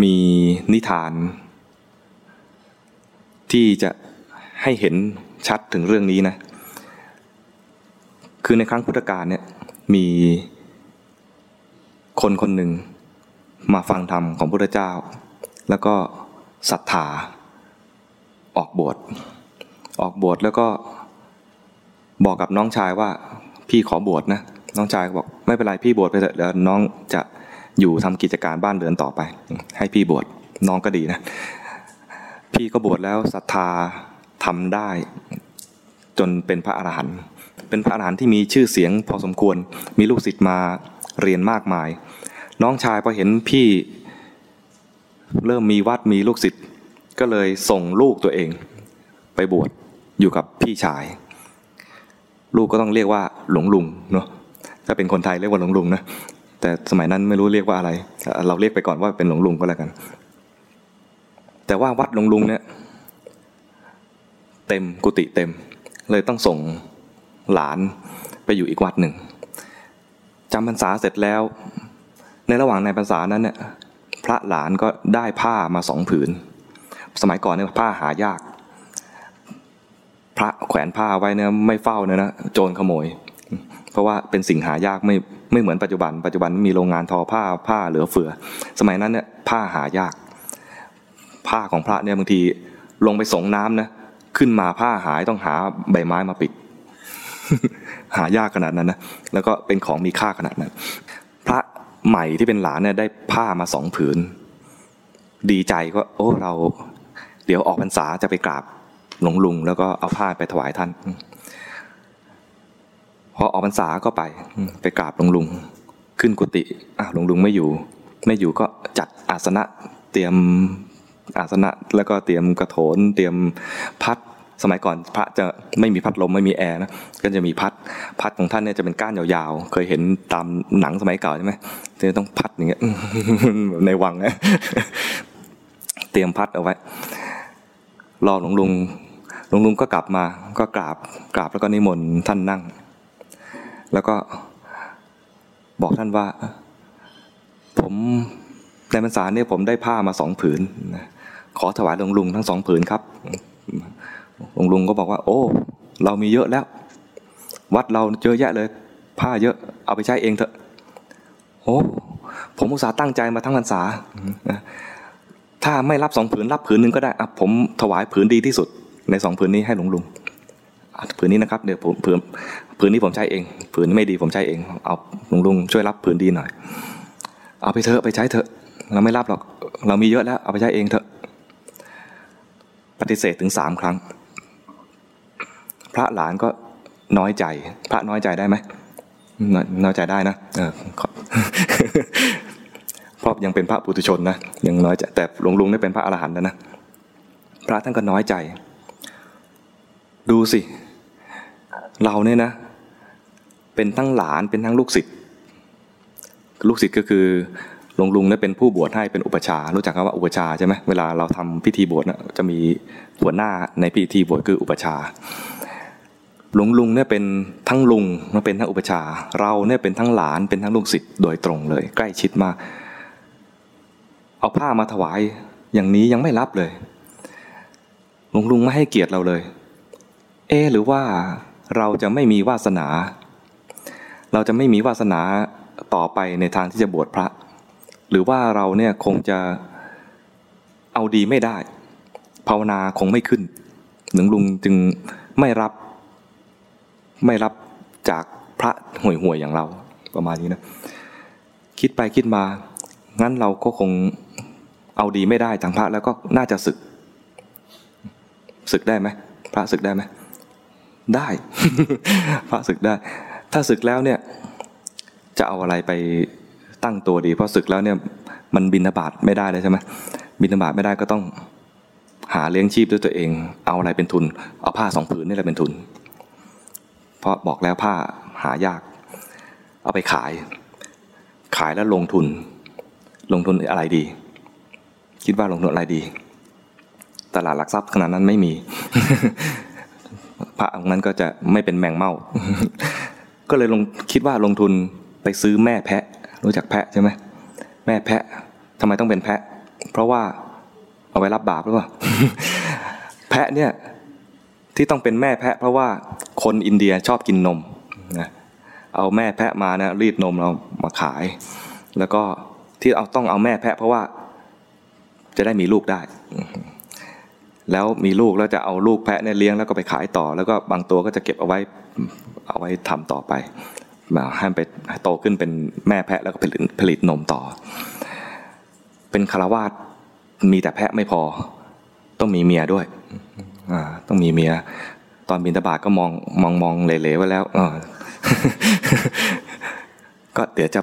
มีนิทาน ที่จะให้เห็นชัดถึงเรื่องนี้นะ คือในครั้งพุทธกาลเนี่ยมีคนคนหนึ่งมาฟังธรรมของพระพุทธเจ้า แล้วก็ศรัทธาออกบวชออกบวชแล้วก็บอกกับน้องชายว่าพี่ขอบวชนะ น้องชายบอกไม่เป็นไรพี่บวชไปเถอะเดี๋ยวน้องจะ อยู่ทำกิจการบ้านเรือนต่อไป ให้พี่บวชน้องก็ดีนะ พี่ก็บวชแล้วศรัทธาทำได้ จนเป็นพระอรหันต์เป็นพระอรหันต์ที่มีชื่อเสียงพอสมควรมีลูกศิษย์มาเรียนมากมาย น้องชายพอเห็นพี่เริ่มมีวัดมีลูกศิษย์ก็เลยส่งลูกตัวเอง ไปบวชอยู่กับพี่ชาย ลูกก็ต้องเรียกว่าหลวงลุงเนาะถ้าเป็นคนไทยเรียกว่าหลวงลุงนะ แต่สมัยนั้นไม่รู้เรียกว่าอะไร เราเรียกไปก่อนว่าเป็นหลวงลุงก็แล้วกัน แต่ว่าวัดหลวงลุงเนี่ยเต็มกุฏิเต็ม เลยต้องส่งหลานไปอยู่อีกวัดหนึ่งจำพรรษาเสร็จแล้ว ในระหว่างในพรรษานั้นเนี่ยพระหลานก็ได้ผ้ามาสองผืน สมัยก่อนเนี่ยผ้าหายาก พระแขวนผ้าไว้เนี่ยไม่เฝ้าเนี่ยนะโจรขโมย เพราะว่าเป็นสิ่งหายากไม่ ไม่เหมือนปัจจุบัน ปัจจุบันมีโรงงานทอผ้าผ้าเหลือเฟือ สมัยนั้นเนี่ยผ้าหายาก ผ้าของพระเนี่ยบางทีลงไปสงน้ำนะขึ้นมาผ้าหายต้องหาใบไม้มาปิด หายากขนาดนั้นนะแล้วก็เป็นของมีค่าขนาดนั้น พระใหม่ที่เป็นหลานเนี่ยได้ผ้ามาสองผืน ดีใจก็โอ้เรา เดี๋ยวออกพรรษาจะไปกราบหลวงลุง แล้วก็เอาผ้าไปถวายท่าน พอออกพรรษาก็ไปไปกราบหลวงลุง ขึ้นกุฏิอะหลวงลุงไม่อยู่ ไม่อยู่ก็จัดอาสนะเตรียมอาสนะแล้วก็เตรียมกระโถน เตรียมพัดสมัยก่อนพระจะไม่มีพัดลมไม่มีแอร์นะก็จะมีพัดพัดของท่านเนี่ยจะเป็นก้านยาวๆ เคยเห็นตามหนังสมัยเก่าใช่ไหมจะต้องพัดอย่างเงี้ยในวังนะเตรียมพัดเอาไว้ รอหลวงลุงหลวงลุงก็กลับมาก็กราบกราบแล้วก็นิมนต์ท่านนั่ง แล้วก็บอกท่านว่า ผมในพรรษาเนี่ยผมได้ผ้ามาสองผืนขอถวายหลวงลุงทั้งสองผืนครับหลวงลุงก็บอกว่า โอ้ เรามีเยอะแล้ว วัดเราเยอะแยะเลย ผ้าเยอะเอาไปใช้เองเถอะ โอ้ผมอุตส่าห์ตั้งใจมาทั้งพรรษาถ้าไม่รับสองผืนรับผืนหนึ่งก็ได้อะผมถวายผืนดีที่สุดในสองผืนนี้ให้หลวงลุง ผืนนี้นะครับเดี๋ยวผมผืนผืนนี้ผมใช้เอง ผืนนี้ไม่ดีผมใช้เอง เอาลวงลุงช่วยรับผืนดีหน่อย เอาไปเถอะไปใช้เถอะ เราไม่รับหรอก เรามีเยอะแล้ว เอาไปใช้เองเถอะ ปฏิเสธถึงสามครั้ง พระหลานก็น้อยใจ พระน้อยใจได้ไหมน้อยใจได้นะเออพราะยังเป็นพระปุถุชนนะยังน้อยใจแต่หลวงลุงได้เป็นพระอรหันต์แล้วนะพระท่านก็น้อยใจ ดูสิ เราเนี่ยนะ เป็นทั้งหลานเป็นทั้งลูกศิษย์ลูกศิษย์ก็คือหลวงลุงเนี่ยเป็นผู้บวชให้เป็นอุปชา รู้จักคำว่าอุปชาใช่ไหมเวลาเราทำพิธีบวชนะจะมีหัวหน้าในพิธีบวชคืออุปชา หลวงลุงเนี่ยเป็นทั้งลุงมาเป็นทั้งอุปชา เราเนี่ยเป็นทั้งหลานเป็นทั้งลูกศิษย์โดยตรงเลย ใกล้ชิดมาก เอาผ้ามาถวายอย่างนี้ยังไม่รับเลย หลวงลุงไม่ให้เกียรติเราเลย เอหรือว่าเราจะไม่มีวาสนา เราจะไม่มีวาสนาต่อไปในทางที่จะบวชพระ หรือว่าเราเนี่ยคงจะเอาดีไม่ได้ ภาวนาคงไม่ขึ้นหลวงลุงจึงไม่รับไม่รับจากพระห่วยห่วยอย่างเราประมาณนี้นะ คิดไปคิดมา งั้นเราก็คงเอาดีไม่ได้ทางพระแล้วก็น่าจะศึก ศึกได้ไหมพระศึกได้ไหม ได้ พระศึกได้ ถ้าศึกแล้วเนี่ยจะเอาอะไรไปตั้งตัวดี เพราะศึกแล้วเนี่ยมันบินบาตไม่ได้เลยใช่ไหมบินบาตไม่ได้ก็ต้องหาเลี้ยงชีพด้วยตัวเอง เอาอะไรเป็นทุน เอาผ้าสองผืนนี่แหละเป็นทุน เพราะบอกแล้วผ้าหายาก เอาไปขาย ขายแล้วลงทุน ลงทุนอะไรดี คิดว่าลงทุนอะไรดี ตลาดหลักทรัพย์ขนาดนั้นไม่มี ระองค์นั้นก็จะไม่เป็นแมงเม่าก็เลยลงคิดว่าลงทุนไปซื้อแม่แพะ รู้จักแพะใช่ไหมแม่แพะทำไมต้องเป็นแพะ เพราะว่าเอาไว้รับบาปหรือเปล่าแพะเนี่ยที่ต้องเป็นแม่แพะ เพราะว่าคนอินเดียชอบกินนมนะเอาแม่แพะมานะรีดนมเรามาขาย แล้วก็ที่เอาต้องเอาแม่แพะ เพราะว่าจะได้มีลูกได้ แล้วมีลูกแล้วจะเอาลูกแพะเนี่ยเลี้ยงแล้วก็ไปขายต่อ แล้วก็บางตัวก็จะเก็บเอาไว้เอาไว้ทำต่อไปมาให้ไปโตขึ้นเป็นแม่แพะแล้วก็ผลิตผลิตนมต่อ เป็นคารวาสมีแต่แพะไม่พอ ต้องมีเมียด้วยอ่าต้องมีเมีย ตอนบินตบาทก็มองมองมองเหลๆไว้แล้วก็เดี๋ยวจะ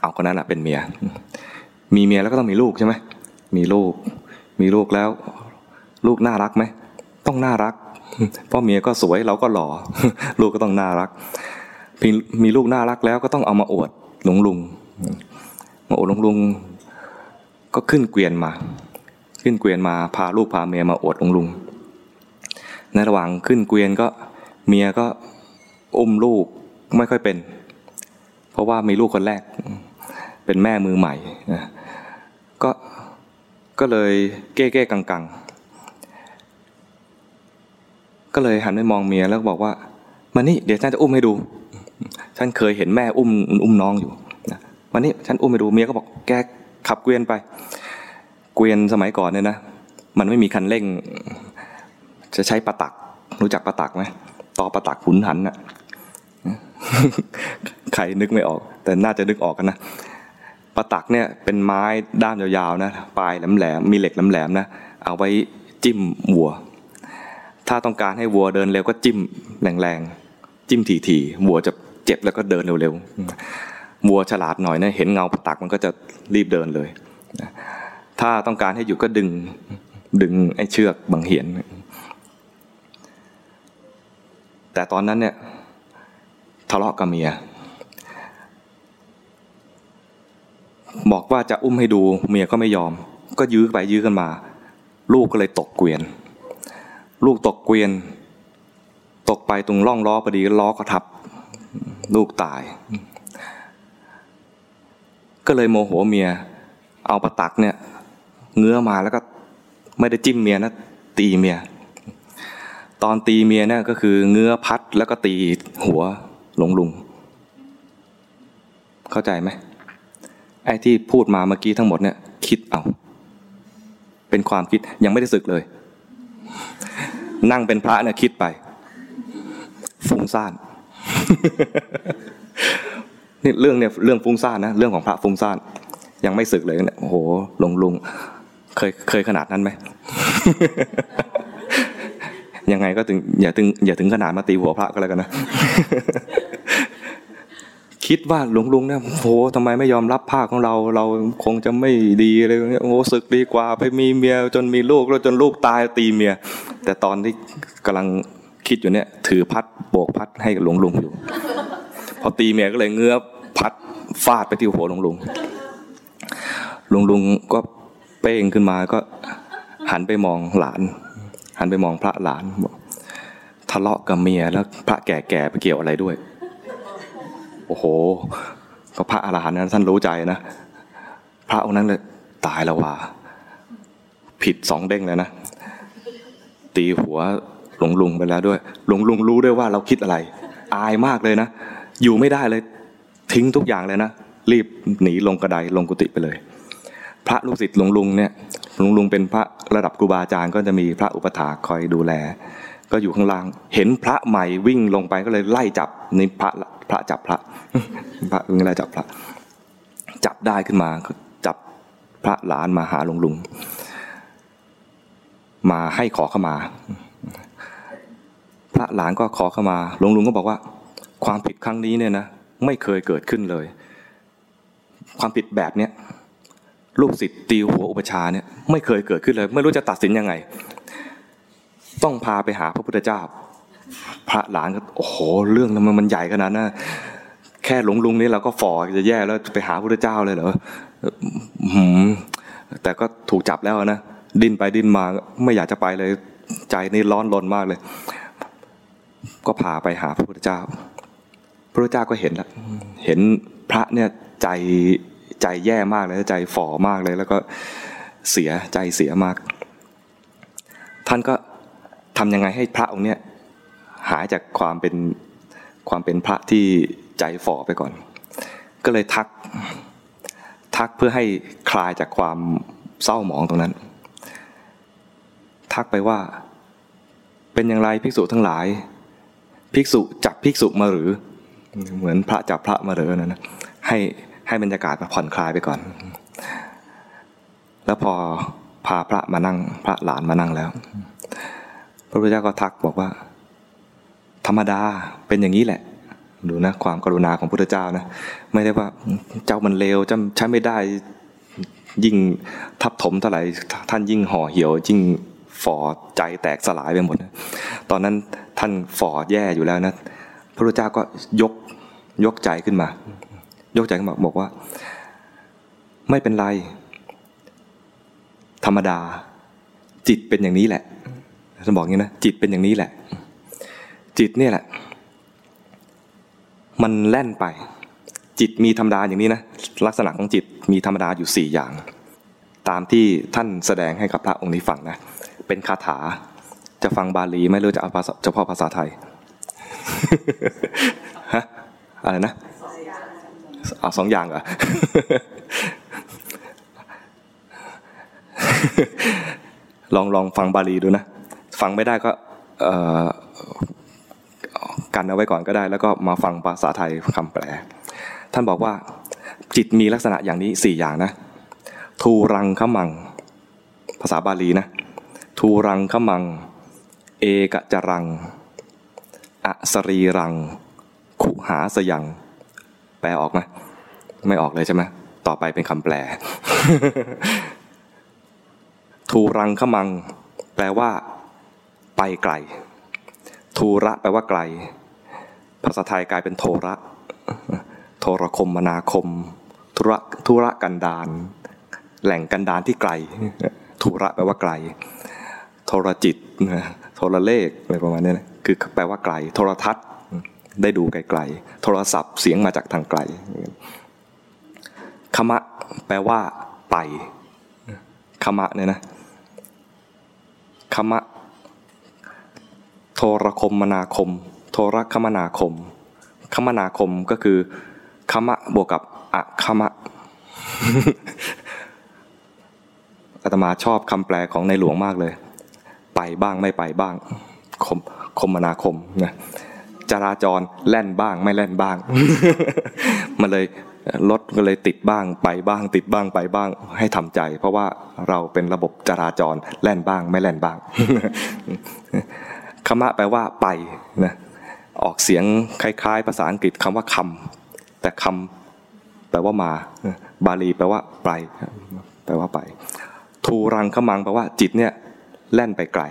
เอาคนนั้นแหละเป็นเมีย มีเมียแล้วก็ต้องมีลูกใช่ไหมมีลูก มีลูกแล้ว ลูกน่ารักไหมต้องน่ารักพราะเมียก็สวยเราก็หล่อลูกก็ต้องน่ารักมีลูกน่ารักแล้วก็ต้องเอามาอวดหลวงลุงมาอวดหลวงลุงก็ขึ้นเกวียนมา ขึ้นเกวียนมาพาลูกพาเมียมาอวดหลวงลุง ในระหว่างขึ้นเกวียนก็เมียก็อุ้มลูกไม่ค่อยเป็น เพราะว่ามีลูกคนแรก เป็นแม่มือใหม่ก็ ก็เลยเก้เก้กังกังก็เลยหันไปมองเมียแล้วบอกว่ามานี่เดี๋ยวฉันจะอุ้มให้ดู ฉันเคยเห็นแม่อุ้มอุ้มน้องอยู่นะมานี่ฉันอุ้มให้ดูเมียก็บอกแกขับเกวียนไป เกวียนสมัยก่อนเนี่ยนะ มันไม่มีคันเร่ง จะใช้ประตัก รู้จักประตักไหมต่อประตักหุนหันน่ะใครนึกไม่ออก แต่น่าจะนึกออกกันนะ ประตักเนี่ยเป็นไม้ด้ามยาวๆนะปลายแหลมๆมีเหล็กแหลมๆนะเอาไว้จิ้มวัว ถ้าต้องการให้วัวเดินเร็วก็จิ้มแรงๆจิ้มถี่ๆวัวจะเจ็บแล้วก็เดินเร็วๆวัวฉลาดหน่อยนะเห็นเงาตักมันก็จะรีบเดินเลยถ้าต้องการให้หยุดก็ดึงดึงไอ้เชือกบังเหียน แต่ตอนนั้นเนี่ยทะเลาะกับเมีย บอกว่าจะอุ้มให้ดูเมียก็ไม่ยอม ก็ยื้อไปยื้อกันมา ลูกก็เลยตกเกวียน ลูกตกเกวียน ตกไปตรงร่องล้อพอดีล้อก็ทับ ลูกตาย ก็เลยโมโหเมีย เอาประตักเนี่ย เงื้อมาแล้วก็ไม่ได้จิ้มเมียนะตีเมีย ตอนตีเมียเนี่ยก็คือเงื้อพัดแล้วก็ตีหัวหลงลุง เข้าใจไหม ไอ้ที่พูดมาเมื่อกี้ทั้งหมดเนี่ย คิดเอา เป็นความคิดยังไม่ได้สึกเลย นั่งเป็นพระเนี่ยคิดไป ฟุ้งซ่านนี่เรื่องเนี่ยเรื่องฟุ้งซ่านนะเรื่องของพระฟุ้งซ่าน ยังไม่สึกเลยเนี่ยโอ้โหหลงลุงเคยเคยขนาดนั้นไหมยังไงก็ถึงอย่าถึงอย่าถึงขนาดมาตีหัวพระก็แล้วกันนะ คิดว่าหลวงลุงเนี่ยโหทำไมไม่ยอมรับภาคของเรา เราคงจะไม่ดีเลยโอ้ศึกดีกว่า ไปมีเมียจนมีลูกแล้วจนลูกตายตีเมีย แต่ตอนที่กำลังคิดอยู่เนี่ย ถือพัดโบกพัดให้หลวงลุงอยู่ พอตีเมียก็เลยเงื้อพัดฟาดไปที่หัวหลวงลุงหลวงลุงก็เป้งขึ้นมาก็หันไปมองหลาน หันไปมองพระหลานบอกทะเลาะกับเมียแล้วพระแก่ๆไปเกี่ยวอะไรด้วย โอ้โห ก็พระอรหันต์นั้นท่านรู้ใจนะ พระองค์นั้นเลยตายแล้วว่า ผิดสองเด้งเลยนะ ตีหัวหลวงลุงไปแล้วด้วย หลวงลุงรู้ด้วยว่าเราคิดอะไร อายมากเลยนะ อยู่ไม่ได้เลย ทิ้งทุกอย่างเลยนะ รีบหนีลงกระไดลงกุฏิไปเลย พระลูกศิษย์หลวงลุงเนี่ย หลวงลุงเป็นพระระดับครูบาอาจารย์ก็จะมีพระอุปถาคอยดูแล ก็อยู่ข้างล่าง เห็นพระใหม่วิ่งลงไปก็เลยไล่จับในพระพระจับพระพระอึ้งอะไรจับพระ จับได้ขึ้นมาจับพระหลานมาหาหลวงลุง มาให้ขอเข้ามา พระหลานก็ขอเข้ามาหลวงลุงก็บอกว่า ความผิดครั้งนี้เนี่ยนะไม่เคยเกิดขึ้นเลย ความผิดแบบเนี้ยลูกศิษย์ตีหัวอุปชาเนี่ยไม่เคยเกิดขึ้นเลย ไม่รู้จะตัดสินยังไง ต้องพาไปหาพระพุทธเจ้า พระหลานก็โอ้โห เรื่องมันมันใหญ่ขนาดนั้นแค่หลงลุงนี่เราก็ฝ่อจะแย่แล้วไปหาพระเจ้าเลยเหรอแต่ก็ถูกจับแล้วนะดิ้นไปดิ้นมาไม่อยากจะไปเลย ใจนี่ร้อนรนมากเลย ก็พาไปหาพระพุทธเจ้า พระพุทธเจ้าก็เห็นแล้วเห็นพระเนี่ยใจใจแย่มากเลยใจฝ่อมากเลย แล้วก็เสียใจเสียมาก ท่านก็ ทำยังไงให้พระองค์เนี้ยหายจากความเป็นความเป็นพระที่ใจฝ่อไปก่อน ก็เลยทักทักเพื่อให้คลายจากความเศร้าหมองตรงนั้น ทักไปว่า เป็นอย่างไรภิกษุทั้งหลาย ภิกษุจับภิกษุมาหรือ เหมือนพระจับพระมาหรือนะนะให้ให้บรรยากาศมาผ่อนคลายไปก่อน แล้วพอพาพระมานั่งพระหลานมานั่งแล้ว พระพุทธเจ้าก็ทักบอกว่า ธรรมดาเป็นอย่างนี้แหละ ดูนะความกรุณาของพุทธเจ้านะ ไม่ได้ว่าเจ้ามันเลวจำใช้ไม่ได้ยิ่งทับถมเท่าไหร่ท่านยิ่งห่อเหี่ยวยิ่งฝ่อใจแตกสลายไปหมดนะตอนนั้นท่านฝ่อแย่อยู่แล้วนะ พระพุทธเจ้าก็ยกยกใจขึ้นมา ยกใจขึ้นมาบอกว่า ไม่เป็นไร ธรรมดา จิตเป็นอย่างนี้แหละ ท่านบอกอย่างนี้นะจิตเป็นอย่างนี้แหละ จิตเนี่ยแหละ มันแล่นไป จิตมีธรรมดาอย่างนี้นะลักษณะของจิตมีธรรมดาอยู่สี่อย่าง ตามที่ท่านแสดงให้กับพระองค์นี้ฟังนะเป็นคาถาจะฟังบาลีไหม่รู้จะเอาภาษาเฉพาะภาษาไทยฮะอะไรนะเอาสองอย่างเหรอลองลองฟังบาลีดูนะ ฟังไม่ได้ก็กันเอาไว้ก่อนก็ได้ แล้วก็มาฟังภาษาไทยคำแปล ท่านบอกว่าจิตมีลักษณะอย่างนี้สี่อย่างนะทูรังขมัง ภาษาบาลีนะทูรังขมัง เอกจรังอสรีรัง ขุหาสยัง แปลออกไหมไม่ออกเลยใช่ไหมต่อไปเป็นคำแปล ทูรังขมัง แปลว่า ไปไกลทูระแปลว่าไกล ภาษาไทยกลายเป็นโทระ โทรคมมนาคม ธุระธุระกันดานแหล่งกันดานที่ไกลทูระแปลว่าไกล โทรจิตโทรเลขอะไรประมาณนี้นะคือแปลว่าไกล โทรทัศน์ได้ดูไกลๆ โทรศัพท์เสียงมาจากทางไกลคมะแปลว่า ไปคมะเนี่ยนะคมะ โทรคมมนาคม โทรคมนาคม คมนาคมก็คือคมะบวกกับอะคมะอาตมาชอบคำแปลของในหลวงมากเลย ไปบ้างไม่ไปบ้าง คมคมนาคมนะจราจรแล่นบ้างไม่แล่นบ้าง มันเลยรถก็เลยติดบ้างไปบ้าง ติดบ้างไปบ้างให้ทำใจ เพราะว่าเราเป็นระบบจราจรแล่นบ้างไม่แล่นบ้าง คำะแปลว่าไปนะออกเสียงคล้ายๆ ภาษาอังกฤษคำว่าคำแต่คำแปลว่ามา บาลีแปลว่าไปแปลว่าไปทูรังขมังแปลว่าจิตเนี่ยแล่นไปไกล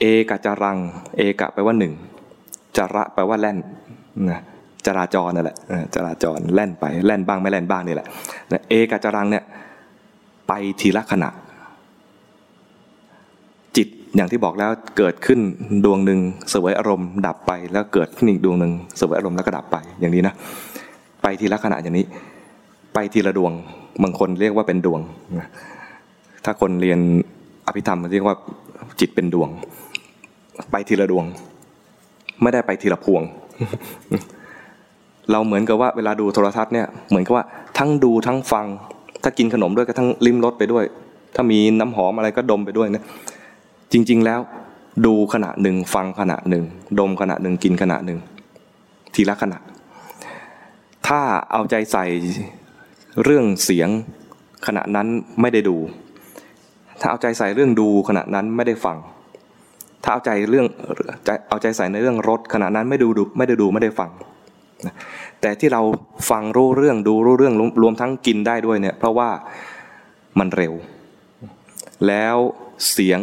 เอกจรัง เอกะแปลว่าหนึ่งจระแปลว่าแล่นนะจราจรนั่นแหละจราจรแล่นไปแล่นบ้างไม่แล่นบ้างนี่แหละเอกจรังเนี่ยไปทีละขณะ อย่างที่บอกแล้วเกิดขึ้นดวงหนึ่งสวยอารมณ์ ดับไปแล้วเกิดขึ้นอีกดวงหนึ่งสวยอารมณ์แล้วก็ดับไปอย่างนี้นะไปทีละขณะอย่างนี้ ไปทีละดวงบางคนเรียกว่าเป็นดวง ถ้าคนเรียนอภิธรรมเรียกว่าจิตเป็นดวง ไปทีละดวง ไม่ได้ไปทีละพวง เราเหมือนกับว่าเวลาดูโทรทัศน์เนี่ยเหมือนกับว่าทั้งดูทั้งฟัง ถ้ากินขนมด้วยก็ทั้งลิ้มรสไปด้วย ถ้ามีน้ำหอมอะไรก็ดมไปด้วยนะ จริง ๆ แล้วดูขณะหนึ่งฟังขณะหนึ่ง ดมขณะหนึ่งกินขณะหนึ่ง ทีละขณะ ถ้าเอาใจใส่เรื่องเสียงขณะนั้นไม่ได้ดู ถ้าเอาใจใส่เรื่องดูขณะนั้นไม่ได้ฟัง ถ้าเอาใจเรื่องเอาใจใส่ในเรื่องรสขณะนั้นไม่ดูดูไม่ได้ดูไม่ได้ฟัง แต่ที่เราฟังรู้เรื่องดูรู้เรื่องรวมทั้งกินได้ด้วยเนี่ยเพราะว่ามันเร็ว แล้วเสียง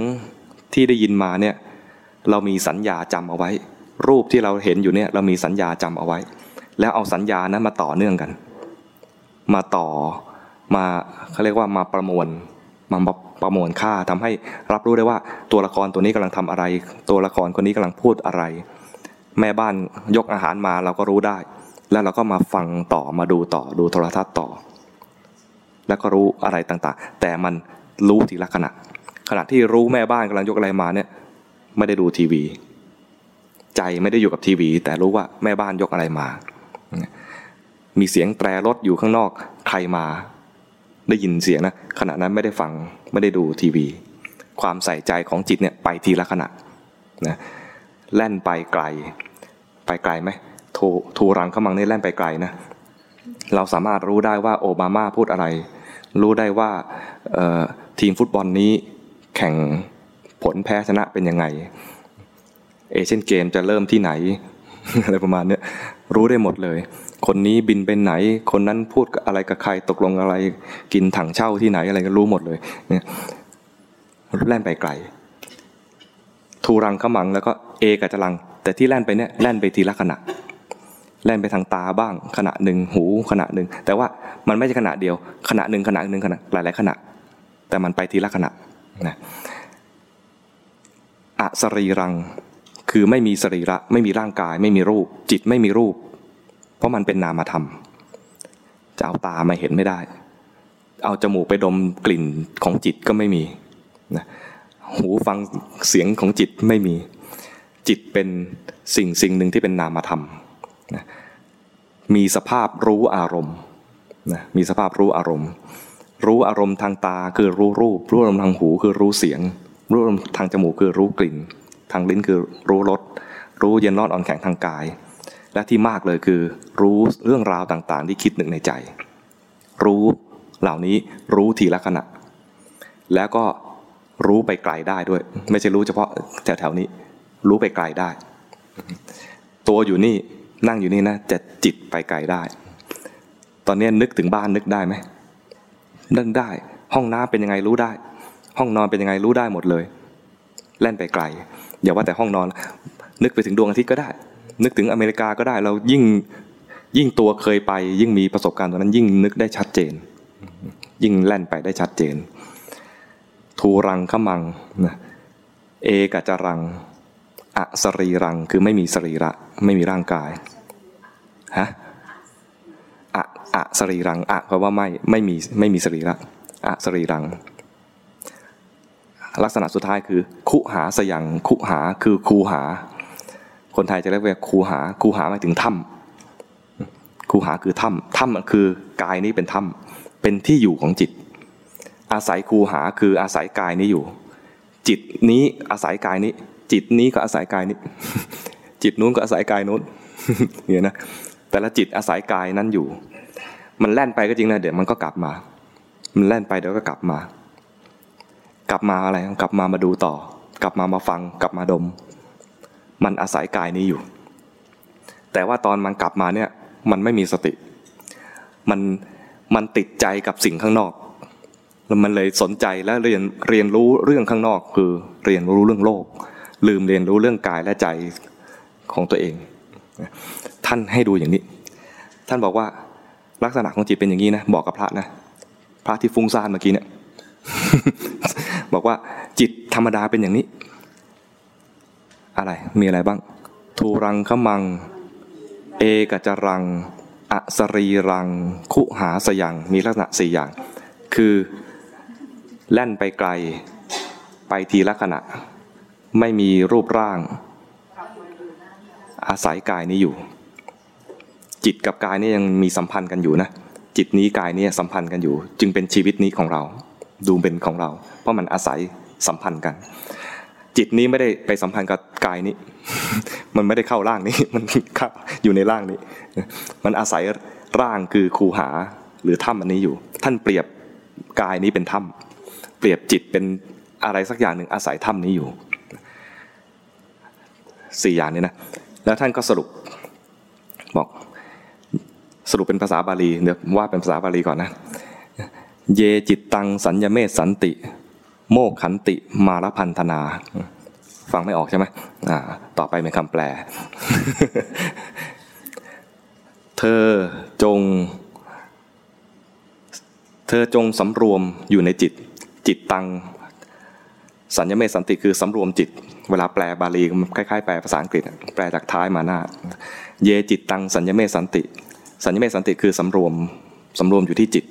ที่ได้ยินมาเนี่ยเรามีสัญญาจำเอาไว้ รูปที่เราเห็นอยู่เนี่ยเรามีสัญญาจำเอาไว้ แล้วเอาสัญญานั้นมาต่อเนื่องกัน มาต่อมาเขาเรียกว่ามาประมวลมาประมวลค่าทำให้รับรู้ได้ว่าตัวละครตัวนี้กำลังทำอะไร ตัวละครคนนี้กำลังพูดอะไร แม่บ้านยกอาหารมาเราก็รู้ได้ แล้วเราก็มาฟังต่อมาดูต่อดูโทรทัศน์ต่อ แล้วก็รู้อะไรต่างๆ แต่มันรู้ทีละขณะ ขณะที่รู้แม่บ้านกำลังยกอะไรมาเนี่ย ไม่ได้ดูทีวี ใจไม่ได้อยู่กับทีวี แต่รู้ว่าแม่บ้านยกอะไรมา มีเสียงแตรรถอยู่ข้างนอกใครมา ได้ยินเสียงนะขณะนั้นไม่ได้ฟังไม่ได้ดูทีวี ความใส่ใจของจิตเนี่ยไปทีละขณะนะแล่นไปไกล ไปไกลไหมโททูรังขมังนี่แล่นไปไกลนะเราสามารถรู้ได้ว่าโอบามาพูดอะไร รู้ได้ว่าทีมฟุตบอลนี้ แข่งผลแพ้ชนะเป็นยังไง เอเชียนเกมจะเริ่มที่ไหน อะไรประมาณนี้รู้ได้หมดเลย คนนี้บินไปไหน คนนั้นพูดอะไรกับใครตกลงอะไร กินถังเช่าที่ไหนอะไรก็รู้หมดเลยเนี่ยแล่นไปไกลทูรังขมังแล้วก็เอกับจรัง แต่ที่แล่นไปเนี่ยแล่นไปทีละขณะ แล่นไปทางตาบ้าง ขณะหนึ่งหูขณะหนึ่งแต่ว่ามันไม่ใช่ขณะเดียว ขณะหนึ่งขณะหนึ่งขณะหลายๆขณะ แต่มันไปทีละขณะ นะอสรีรังคือไม่มีสรีระไม่มีร่างกาย ไม่มีรูป จิตไม่มีรูป เพราะมันเป็นนามธรรม จะเอาตามาเห็นไม่ได้ เอาจมูกไปดมกลิ่นของจิตก็ไม่มีนะหูฟังเสียงของจิตไม่มี จิตเป็นสิ่งสิ่งหนึ่งที่เป็นนามธรรมนะมีสภาพรู้อารมณ์นะมีสภาพรู้อารมณ์ รู้อารมณ์ทางตาคือรู้รูป รู้อารมณ์ทางหูคือรู้เสียง รู้อารมณ์ทางจมูกคือรู้กลิ่น ทางลิ้นคือรู้รสรู้เย็นร้อนอ่อนแข็งทางกาย และที่มากเลยคือ รู้เรื่องราวต่างๆ ที่คิดหนึ่งในใจ รู้เหล่านี้รู้ทีละขณะ แล้วก็รู้ไปไกลได้ด้วย ไม่ใช่รู้เฉพาะแถวๆนี้ รู้ไปไกลได้ ตัวอยู่นี่นั่งอยู่นี่นะจะจิตไปไกลได้ ตอนนี้นึกถึงบ้านนึกได้ไหม นึกได้ ห้องน้ำเป็นยังไงรู้ได้ ห้องนอนเป็นยังไงรู้ได้หมดเลย แล่นไปไกลอย่าว่าแต่ห้องนอน นึกไปถึงดวงอาทิตย์ก็ได้ นึกถึงอเมริกาก็ได้ เรายิ่งยิ่งตัวเคยไป ยิ่งมีประสบการณ์ตอนนั้น ยิ่งนึกได้ชัดเจน ยิ่งแล่นไปได้ชัดเจน ทูรังขมังนะเอกจรังอสรีรังคือไม่มีสรีระ ไม่มีร่างกายฮะ อะอะสรีรังอะเพราะว่าไม่ไม่มีไม่มีสรีระอะสรีรัง ลักษณะสุดท้ายคือคุหาสยังคุหาคือคูหา คนไทยจะเรียกว่าคูหาคูหาหมายถึงถ้ำคูหาคือถ้ำถ้ำคือกายนี้เป็นถ้ำเป็นที่อยู่ของจิต อาศัยคูหาคืออาศัยกายนี้อยู่ จิตนี้อาศัยกายนี้ จิตนี้ก็อาศัยกายนี้ จิตนู้นก็อาศัยกายนู้นเนี่ยนะ แต่ละจิตอาศัยกายนั้นอยู่ มันแล่นไปก็จริงนะเดี๋ยวมันก็กลับมา มันแล่นไปเดี๋ยวก็กลับมา กลับมาอะไรกลับมามาดูต่อ กลับมามาฟังกลับมาดม มันอาศัยกายนี้อยู่ แต่ว่าตอนมันกลับมาเนี่ยมันไม่มีสติ มันมันติดใจกับสิ่งข้างนอกแล้วมันเลยสนใจและเรียนเรียนรู้เรื่องข้างนอก คือเรียนรู้เรื่องโลก ลืมเรียนรู้เรื่องกายและใจของตัวเอง ท่านให้ดูอย่างนี้ ท่านบอกว่าลักษณะของจิตเป็นอย่างนี้นะบอกกับพระนะพระที่ฟุ้งซ่านเมื่อกี้เนี่ยบอกว่าจิตธรรมดาเป็นอย่างนี้ อะไรมีอะไรบ้างทูรังขมัง เอกจรังอสรีรัง คุหาสยังมีลักษณะสี่อย่าง คือแล่นไปไกล ไปทีละขณะ ไม่มีรูปร่าง อาศัยกายนี้อยู่ จิตกับกายนี่ยังมีสัมพันธ์กันอยู่นะ จิตนี้กายนี้สัมพันธ์กันอยู่ จึงเป็นชีวิตนี้ของเรา ดูเป็นของเรา เพราะมันอาศัยสัมพันธ์กัน จิตนี้ไม่ได้ไปสัมพันธ์กับกายนี้ มันไม่ได้เข้าร่างนี้ มันเข้าอยู่ในร่างนี้ มันอาศัยร่างคือคูหาหรือถ้ำอันนี้อยู่ ท่านเปรียบกายนี้เป็นถ้ำเปรียบจิตเป็นอะไรสักอย่างหนึ่งอาศัยถ้ำนี้อยู่สี่อย่างนี้นะ แล้วท่านก็สรุปบอกสรุปเป็นภาษาบาลีเดี๋ยวว่าเป็นภาษาบาลีก่อนนะ เยจิตตังสัญญเมตสันติ โมกขันติมารพันธนา ฟังไม่ออกใช่ไหมอ่าต่อไปเป็นคำแปล เธอจง เธอจงสำรวมอยู่ในจิต จิตตัง สัญญเมตสันติคือสำรวมจิต เวลาแปลบาลีคล้ายๆแปลภาษาอังกฤษ แปลจากท้ายมาหน้า เยจิตตังสัญญเมตสันติ สัญญเมสันติคือสำรวมสำรวมอยู่ที่จิต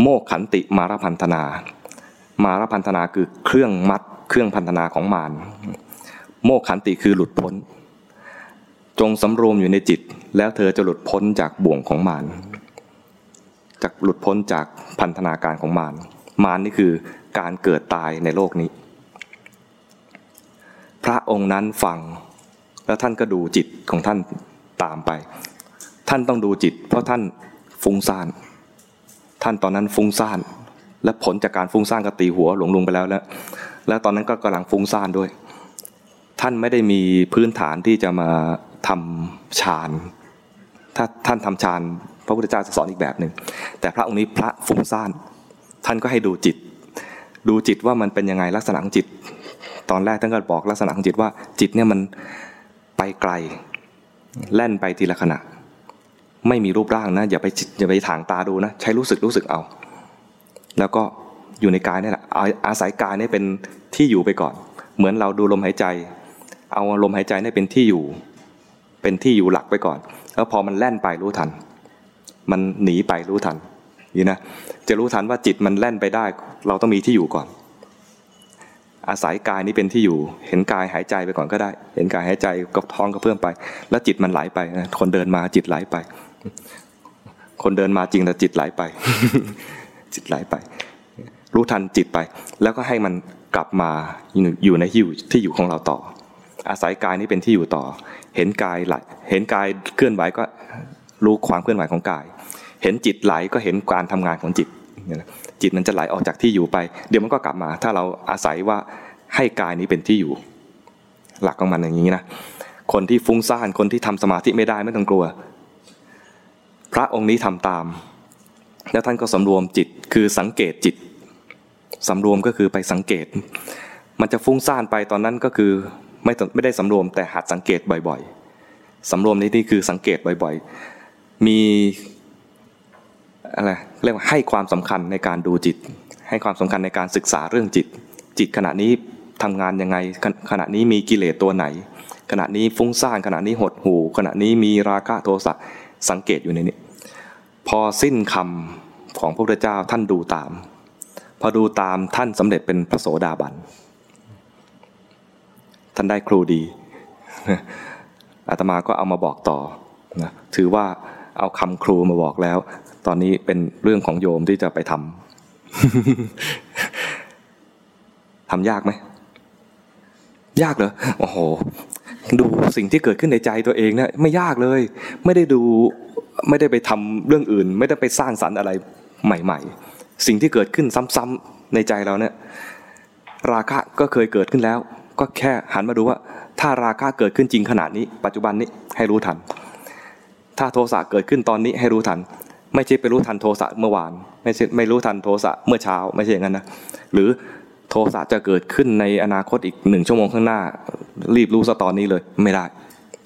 โมกขันติมารพันธนา มารพันธนาคือเครื่องมัด เครื่องพันธนาของมารโมกขันติคือหลุดพ้น จงสำรวมอยู่ในจิต แล้วเธอจะหลุดพ้นจากบ่วงของมารจากหลุดพ้นจากพันธนาการของมารมารนี่คือ การเกิดตายในโลกนี้ พระองค์นั้นฟัง แล้วท่านก็ดูจิตของท่านตามไป ท่านต้องดูจิต เพราะท่านฟุ้งซ่าน ท่านตอนนั้นฟุ้งซ่าน และผลจากการฟุ้งซ่านก็ตีหัวหลวงลุงไปแล้วแล้วแล้วตอนนั้นก็กำลังฟุ้งซ่านด้วย ท่านไม่ได้มีพื้นฐานที่จะมาทำฌานถ้าท่านทำฌานพระพุทธเจ้าจะสอนอีกแบบหนึ่งแต่พระองค์นี้พระฟุ้งซ่าน ท่านก็ให้ดูจิต ดูจิตว่ามันเป็นยังไงลักษณะของจิต ตอนแรกท่านก็บอกลักษณะของจิตว่าจิตเนี่ยมันไปไกล แล่นไปทีละขณะ ไม่มีรูปร่างนะอย่าไปอย่าไปถางตาดูนะ ใช้รู้สึกรู้สึกเอา แล้วก็อยู่ในกายนี่แหละอาศัยกายนี่เป็นที่อยู่ไปก่อน เหมือนเราดูลมหายใจ เอาลมหายใจนี่เป็นที่อยู่ เป็นที่อยู่หลักไปก่อน แล้วพอมันแล่นไปรู้ทัน มันหนีไปรู้ทัน นี่นะจะรู้ทันว่าจิตมันแล่นไปได้ เราต้องมีที่อยู่ก่อน อาศัยกายนี้เป็นที่อยู่ เห็นกายหายใจไปก่อนก็ได้ เห็นกายหายใจก็ท้องก็เพิ่มไป แล้วจิตมันไหลไปคนเดินมาจิตไหลไป คนเดินมาจริงแต่จิตไหลไป จิตไหลไป รู้ทันจิตไป แล้วก็ให้มันกลับมาอยู่ในที่อยู่ที่อยู่ของเราต่อ อาศัยกายนี้เป็นที่อยู่ต่อ เห็นกายไหลเห็นกายเคลื่อนไหวก็รู้ความเคลื่อนไหวของกาย เห็นจิตไหลก็เห็นการทำงานของจิตจิตมันจะไหลออกจากที่อยู่ไป เดี๋ยวมันก็กลับมา ถ้าเราอาศัยว่าให้กายนี้เป็นที่อยู่ หลักของมันอย่างนี้นะคนที่ฟุ้งซ่านคนที่ทำสมาธิไม่ได้ไม่ต้องกลัว พระองค์นี้ทำตาม แล้วท่านก็สำรวมจิตคือสังเกตจิตสำรวมก็คือไปสังเกต มันจะฟุ้งซ่านไปตอนนั้นก็คือไม่ไม่ได้สำรวมแต่หัดสังเกตบ่อย ๆสำรวมนี้นี่คือสังเกตบ่อย ๆ มี อะไรเรียกว่าให้ความสำคัญในการดูจิต ให้ความสำคัญในการศึกษาเรื่องจิต จิตขณะนี้ทำงานยังไงขณะนี้มีกิเลสตัวไหน ขณะนี้ฟุ้งซ่านขณะนี้หดหู่ขณะนี้มีราคะโทสะสังเกตอยู่ในนี้ พอสิ้นคำของพระพุทธเจ้าท่านดูตาม พอดูตามท่านสำเร็จเป็นพระโสดาบันท่านได้ครูดีอาตมาก็เอามาบอกต่อนะถือว่าเอาคำครูมาบอกแล้ว ตอนนี้เป็นเรื่องของโยมที่จะไปทำทำยากไหม ยากเหรอ โอ้โห ดูสิ่งที่เกิดขึ้นในใจตัวเองเนะี่ยไม่ยากเลย ไม่ได้ดูไม่ได้ไปทำเรื่องอื่น ไม่ได้ไปสร้างสรรค์อะไรใหม่ ๆ สิ่งที่เกิดขึ้นซ้ำๆในใจเราเนี่ย ราคะก็เคยเกิดขึ้นแล้ว ก็แค่หันมาดูว่า ถ้าราคะเกิดขึ้นจริงขนาดนี้ ปัจจุบันนี้ให้รู้ทัน ถ้าโทสะเกิดขึ้นตอนนี้ให้รู้ทัน ไม่ใช่ไปรู้ทันโทสะเมื่อวาน ไม่ใช่ไม่รู้ทันโทสะเมื่อเช้า ไม่ใช่อย่างนั้นนะหรือโทสะจะเกิดขึ้นในอนาคตอีกหนึ่งชั่วโมงข้างหน้า รีบรู้ซะตอนนี้เลยไม่ได้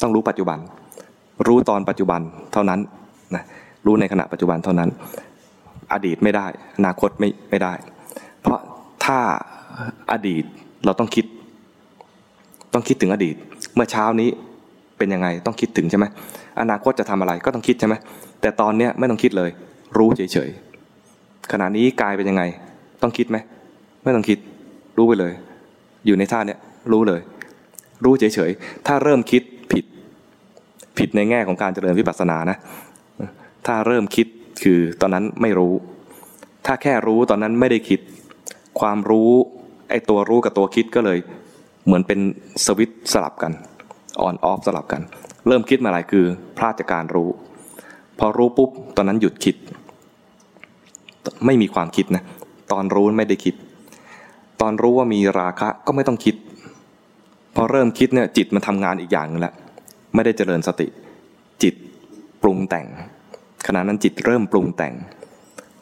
ต้องรู้ปัจจุบัน รู้ตอนปัจจุบันเท่านั้นนะรู้ในขณะปัจจุบันเท่านั้น อดีตไม่ได้ อนาคตไม่ไม่ได้ เพราะถ้าอดีตเราต้องคิด ต้องคิดถึงอดีต เมื่อเช้านี้เป็นยังไงต้องคิดถึงใช่ไหมอนาคตจะทำอะไรก็ต้องคิดใช่ไหม แต่ตอนเนี้ยไม่ต้องคิดเลย รู้เฉยๆขณะนี้กายเป็นยังไง ต้องคิดไหมไม่ต้องคิด รู้ไปเลย อยู่ในท่าเนี้ยรู้เลย รู้เฉยๆถ้าเริ่มคิดผิด ผิดในแง่ของการเจริญวิปัสสนานะถ้าเริ่มคิดคือตอนนั้นไม่รู้ ถ้าแค่รู้ตอนนั้นไม่ได้คิด ความรู้ไอตัวรู้กับตัวคิดก็เลย เหมือนเป็นสวิตสลับกันออนออฟสลับกัน เริ่มคิดมาอะไรคือพลาดจากการรู้ พอรู้ปุ๊บตอนนั้นหยุดคิด ไม่มีความคิดนะตอนรู้ไม่ได้คิด ตอนรู้ว่ามีราคะก็ไม่ต้องคิด พอเริ่มคิดเนี่ยจิตมันทำงานอีกอย่างนึงแล้วไม่ได้เจริญสติ จิตปรุงแต่ง ขณะนั้นจิตเริ่มปรุงแต่ง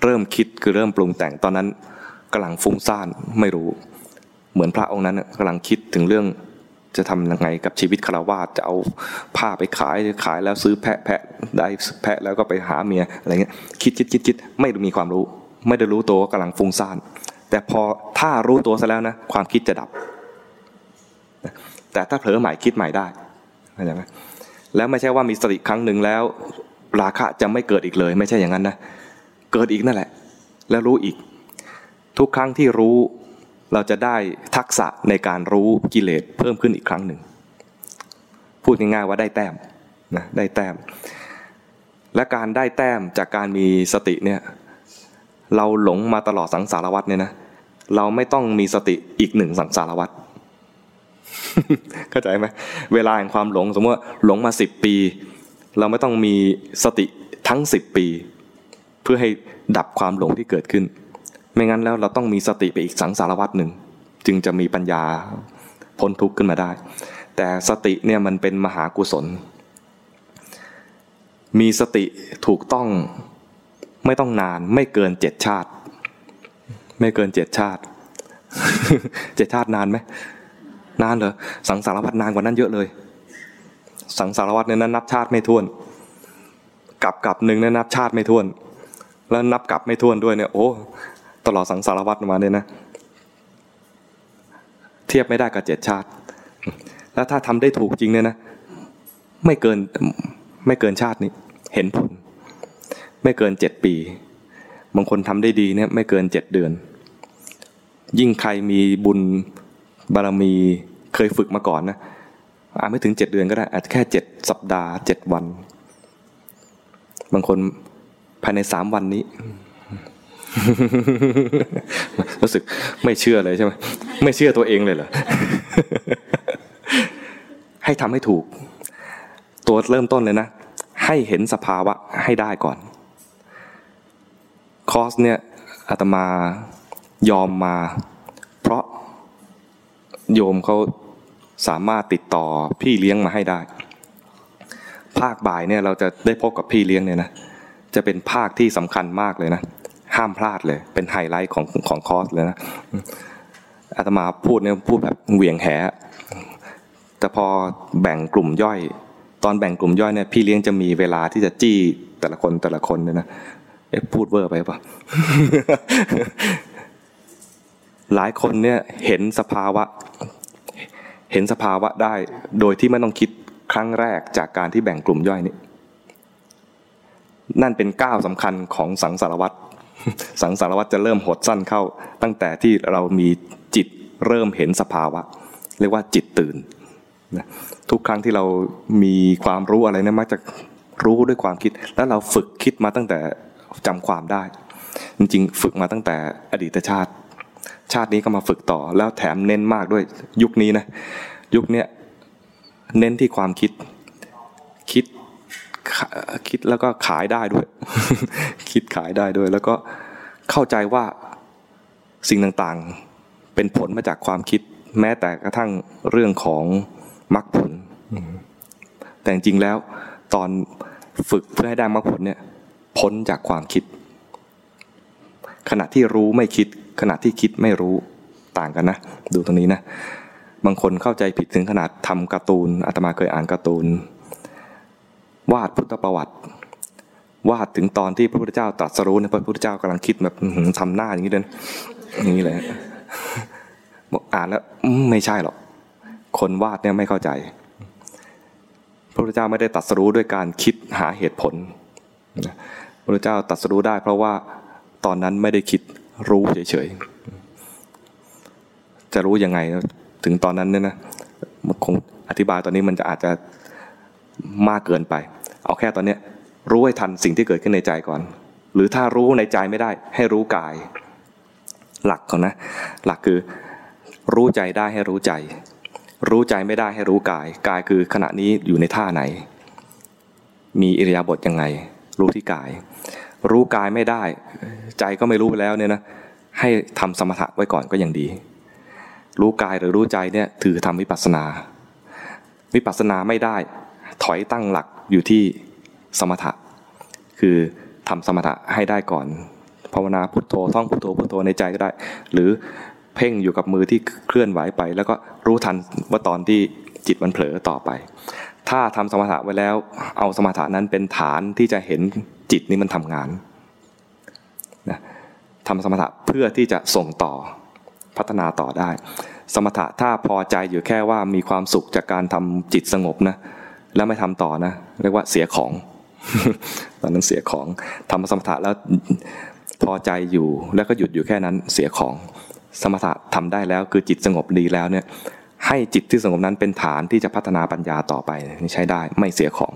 เริ่มคิดคือเริ่มปรุงแต่งตอนนั้นกำลังฟุ้งซ่านไม่รู้ เหมือนพระองค์นั้นกำลังคิดถึงเรื่อง จะทำยังไงกับชีวิตคารวาสจะเอาผ้าไปขายขายแล้วซื้อแพะแพะได้แพะแล้วก็ไปหาเมียอะไรเงี้ยคิดคิดคิดคิดไม่มีความรู้ ไม่ได้รู้ตัวว่ากำลังฟุ้งซ่านแต่พอถ้ารู้ตัวซะแล้วนะความคิดจะดับ แต่ถ้าเผลอใหม่คิดใหม่ได้เข้าใจไหมแล้วไม่ใช่ว่ามีสติครั้งหนึ่งแล้ว ราคะจะไม่เกิดอีกเลย ไม่ใช่อย่างนั้นนะเกิดอีกนั่นแหละ แล้วรู้อีก ทุกครั้งที่รู้ เราจะได้ทักษะในการรู้กิเลสเพิ่มขึ้นอีกครั้งหนึ่ง พูดง่ายๆว่าได้แต้มนะได้แต้ม และการได้แต้มจากการมีสติเนี่ยเราหลงมาตลอดสังสารวัตรเนี่ยนะเราไม่ต้องมีสติอีกหนึ่งสังสารวัตรเข้าใจไหมเวลาแห่งความหลง สมมติว่าหลงมาสิบปี เราไม่ต้องมีสติทั้งสิบปี เพื่อให้ดับความหลงที่เกิดขึ้น ไม่งั้นแล้วเราต้องมีสติไปอีกสังสารวัตรหนึ่ง จึงจะมีปัญญาพ้นทุกข์ขึ้นมาได้ แต่สติเนี่ยมันเป็นมหากุศล มีสติถูกต้องไม่ต้องนานไม่เกินเจ็ดชาติ ไม่เกินเจ็ดชาติเจ็ดชาตินานไหมนานเหรอสังสารวัตรนานกว่านั้นเยอะเลย สังสารวัตรเนี่ยนับชาติไม่ท้วนกลับกลับหนึ่งเนี่ยนับชาติไม่ท้วน แล้วนับกลับไม่ท้วนด้วยเนี่ยโอ้ ตลอดสังสารวัตรมาเนี่ยนะ เทียบไม่ได้กับเจ็ดชาติ แล้วถ้าทำได้ถูกจริงเนี่ยนะ ไม่เกินไม่เกินชาตินี้ เห็นผล ไม่เกินเจ็ดปี บางคนทำได้ดีเนี่ย ไม่เกินเจ็ดเดือน ยิ่งใครมีบุญบารมีเคยฝึกมาก่อนนะอาจไม่ถึงเจ็ดเดือนก็ได้ อาจจะแค่เจ็ดสัปดาห์เจ็ดวัน บางคนภายในสามวันนี้ รู้สึกไม่เชื่อเลยใช่ไหมไม่เชื่อตัวเองเลยเหรอให้ทำให้ถูก ตัวเริ่มต้นเลยนะ ให้เห็นสภาวะให้ได้ก่อน คอสเนี่ยอาตมายอมมา เพราะโยมเขาสามารถติดต่อพี่เลี้ยงมาให้ได้ ภาคบ่ายเนี่ยเราจะได้พบกับพี่เลี้ยงเนี่ยนะจะเป็นภาคที่สำคัญมากเลยนะ ห้ามพลาดเลย เป็นไฮไลท์ของของคอร์สเลยนะอาตมาพูดเนี่ยพูดแบบเหวี่ยงแหแต่พอแบ่งกลุ่มย่อย ตอนแบ่งกลุ่มย่อยเนี่ยพี่เลี้ยงจะมีเวลาที่จะจี้แต่ละคนแต่ละคนเนี่ยนะเอ๊ะพูดเวอร์ไปปะหลายคนเนี่ยเห็นสภาวะ เห็นสภาวะได้ โดยที่ไม่ต้องคิดครั้งแรกจากการที่แบ่งกลุ่มย่อยนี้ นั่นเป็นก้าวสำคัญของสังสารวัตร สังสารวัตจะเริ่มหดสั้นเข้า ตั้งแต่ที่เรามีจิตเริ่มเห็นสภาวะ เรียกว่าจิตตื่นนะทุกครั้งที่เรามีความรู้อะไรเนี่ยมักจะรู้ด้วยความคิด แล้วเราฝึกคิดมาตั้งแต่จำความได้ จริงๆ ฝึกมาตั้งแต่อดีตชาติ ชาตินี้ก็มาฝึกต่อ แล้วแถมเน้นมากด้วยยุคนี้นะยุคเนี้ยเน้นที่ความคิด คิดแล้วก็ขายได้ด้วย คิดขายได้ด้วย แล้วก็เข้าใจว่าสิ่งต่างๆ เป็นผลมาจากความคิด แม้แต่กระทั่งเรื่องของมรรคผล แต่จริงๆแล้วตอนฝึกเพื่อให้ได้มรรคผลเนี่ยพ้นจากความคิด ขณะที่รู้ไม่คิด ขณะที่คิดไม่รู้ต่างกันนะ ดูตรงนี้นะ บางคนเข้าใจผิดถึงขนาดทำการ์ตูนอาตมาเคยอ่านการ์ตูน วาดพุทธประวัติ วาดถึงตอนที่พระพุทธเจ้าตรัสรู้เนี่ยพระพุทธเจ้ากำลังคิดแบบทำหน้าอย่างนี้เดินอย่างนี้เลยบอกอ่านแล้วไม่ใช่หรอกคนวาดเนี่ยไม่เข้าใจ พระพุทธเจ้าไม่ได้ตรัสรู้ด้วยการคิดหาเหตุผลพระพุทธเจ้าตรัสรู้ได้ เพราะว่าตอนนั้นไม่ได้คิดรู้เฉยๆจะรู้ยังไงถึงตอนนั้นเนี่ยนะคงอธิบายตอนนี้มันจะอาจจะมากเกินไป เอาแค่ตอนนี้รู้ให้ทันสิ่งที่เกิดขึ้นในใจก่อน หรือถ้ารู้ในใจไม่ได้ ให้รู้กาย หลักก่อนนะ หลักคือรู้ใจได้ให้รู้ใจ รู้ใจไม่ได้ให้รู้กาย กายคือขณะนี้อยู่ในท่าไหน มีอิริยาบถยังไง รู้ที่กาย รู้กายไม่ได้ ใจก็ไม่รู้ไปแล้วเนี่ยนะให้ทำสมถะไว้ก่อนก็ยังดี รู้กายหรือรู้ใจเนี่ยถือทำวิปัสสนา วิปัสสนาไม่ได้ ถอยตั้งหลักอยู่ที่สมถะ คือทำสมถะให้ได้ก่อนภาวนาพุทโธท่องพุทโธพุทโธในใจก็ได้ หรือเพ่งอยู่กับมือที่เคลื่อนไหวไป แล้วก็รู้ทันว่าตอนที่จิตมันเผลอต่อไป ถ้าทำสมถะไว้แล้ว เอาสมถะนั้นเป็นฐานที่จะเห็นจิตนี้มันทำงานนะทำสมถะเพื่อที่จะส่งต่อพัฒนาต่อได้ สมถะถ้าพอใจอยู่แค่ว่ามีความสุขจากการทำจิตสงบนะ แล้วไม่ทำต่อนะเรียกว่าเสียของ ตอนนั้นเสียของทำสมถะแล้วพอใจอยู่แล้วก็หยุดอยู่แค่นั้นเสียของสมถะทำได้แล้วคือจิตสงบดีแล้วเนี่ยให้จิตที่สงบนั้นเป็นฐานที่จะพัฒนาปัญญาต่อไปนี่ใช้ได้ไม่เสียของ